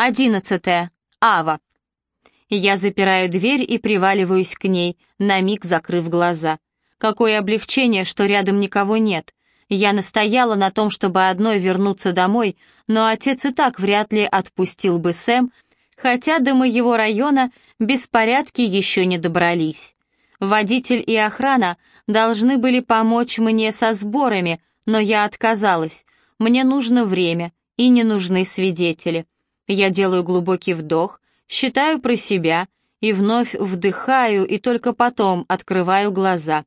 Одиннадцатое. Ава. Я запираю дверь и приваливаюсь к ней, на миг закрыв глаза. Какое облегчение, что рядом никого нет. Я настояла на том, чтобы одной вернуться домой, но отец и так вряд ли отпустил бы Сэм, хотя до моего района беспорядки еще не добрались. Водитель и охрана должны были помочь мне со сборами, но я отказалась. Мне нужно время, и не нужны свидетели. Я делаю глубокий вдох, считаю про себя и вновь вдыхаю, и только потом открываю глаза.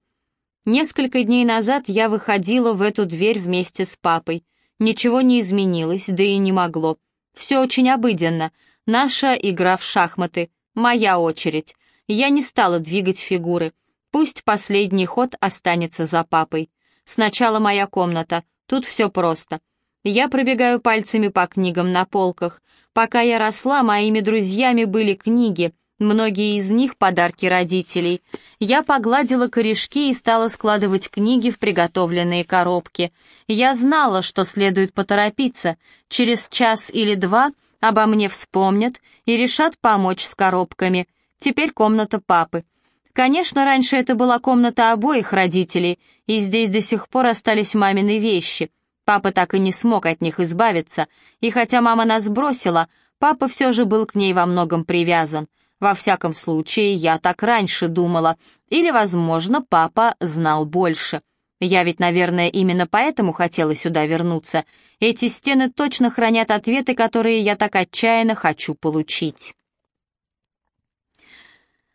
Несколько дней назад я выходила в эту дверь вместе с папой. Ничего не изменилось, да и не могло. Все очень обыденно. Наша игра в шахматы. Моя очередь. Я не стала двигать фигуры. Пусть последний ход останется за папой. Сначала моя комната. Тут все просто. Я пробегаю пальцами по книгам на полках. Пока я росла, моими друзьями были книги, многие из них подарки родителей. Я погладила корешки и стала складывать книги в приготовленные коробки. Я знала, что следует поторопиться. Через час или два обо мне вспомнят и решат помочь с коробками. Теперь комната папы. Конечно, раньше это была комната обоих родителей, и здесь до сих пор остались мамины вещи — Папа так и не смог от них избавиться, и хотя мама нас бросила, папа все же был к ней во многом привязан. Во всяком случае, я так раньше думала. Или, возможно, папа знал больше. Я ведь, наверное, именно поэтому хотела сюда вернуться. Эти стены точно хранят ответы, которые я так отчаянно хочу получить.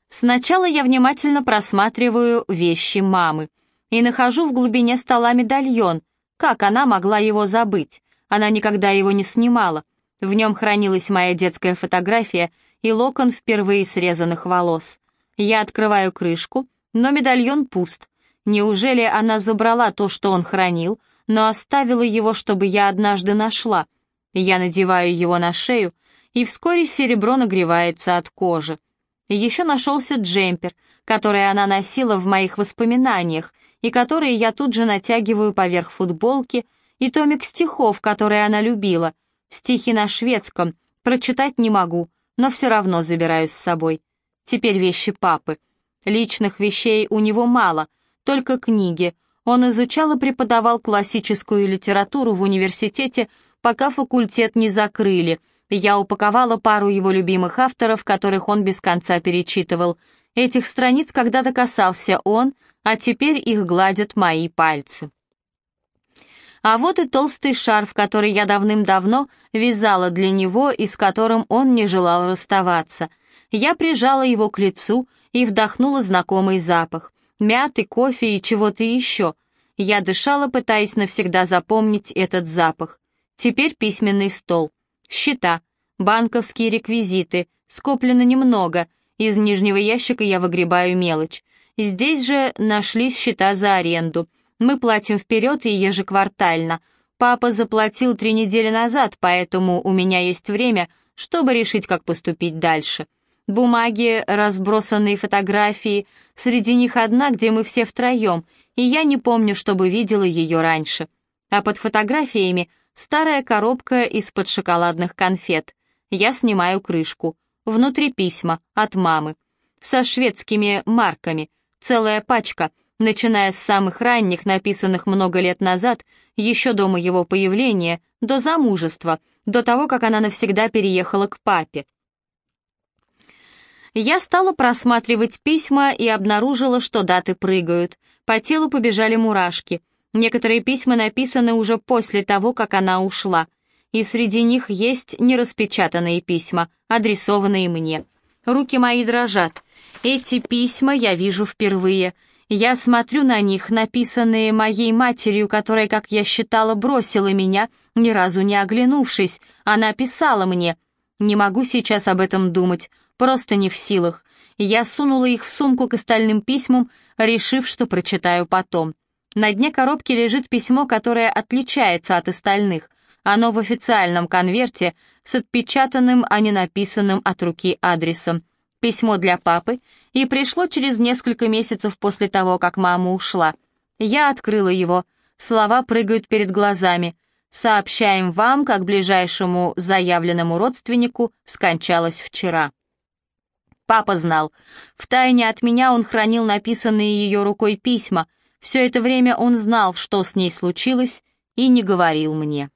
Сначала я внимательно просматриваю вещи мамы и нахожу в глубине стола медальон, как она могла его забыть? Она никогда его не снимала. В нем хранилась моя детская фотография и локон впервые срезанных волос. Я открываю крышку, но медальон пуст. Неужели она забрала то, что он хранил, но оставила его, чтобы я однажды нашла? Я надеваю его на шею, и вскоре серебро нагревается от кожи. Еще нашелся джемпер, который она носила в моих воспоминаниях, и которые я тут же натягиваю поверх футболки, и томик стихов, которые она любила. Стихи на шведском, прочитать не могу, но все равно забираю с собой. Теперь вещи папы. Личных вещей у него мало, только книги. Он изучал и преподавал классическую литературу в университете, пока факультет не закрыли. Я упаковала пару его любимых авторов, которых он без конца перечитывал. Этих страниц когда-то касался он, а теперь их гладят мои пальцы. А вот и толстый шарф, который я давным-давно вязала для него и с которым он не желал расставаться. Я прижала его к лицу и вдохнула знакомый запах. Мяты, кофе и чего-то еще. Я дышала, пытаясь навсегда запомнить этот запах. Теперь письменный стол. Счета, банковские реквизиты, скоплено немного. Из нижнего ящика я выгребаю мелочь. Здесь же нашлись счета за аренду. Мы платим вперед и ежеквартально. Папа заплатил три недели назад, поэтому у меня есть время, чтобы решить, как поступить дальше. Бумаги, разбросанные фотографии, среди них одна, где мы все втроем, и я не помню, чтобы видела ее раньше. А под фотографиями старая коробка из-под шоколадных конфет. Я снимаю крышку. Внутри письма от мамы. Со шведскими марками. Целая пачка, начиная с самых ранних, написанных много лет назад, еще до моего появления, до замужества, до того, как она навсегда переехала к папе. Я стала просматривать письма и обнаружила, что даты прыгают. По телу побежали мурашки. Некоторые письма написаны уже после того, как она ушла. И среди них есть нераспечатанные письма, адресованные мне. Руки мои дрожат. Эти письма я вижу впервые. Я смотрю на них, написанные моей матерью, которая, как я считала, бросила меня, ни разу не оглянувшись. Она писала мне. Не могу сейчас об этом думать, просто не в силах. Я сунула их в сумку к остальным письмам, решив, что прочитаю потом. На дне коробки лежит письмо, которое отличается от остальных. Оно в официальном конверте с отпечатанным, а не написанным от руки адресом письмо для папы, и пришло через несколько месяцев после того, как мама ушла. Я открыла его. Слова прыгают перед глазами. Сообщаем вам, как ближайшему заявленному родственнику скончалась вчера. Папа знал. Втайне от меня он хранил написанные ее рукой письма. Все это время он знал, что с ней случилось, и не говорил мне.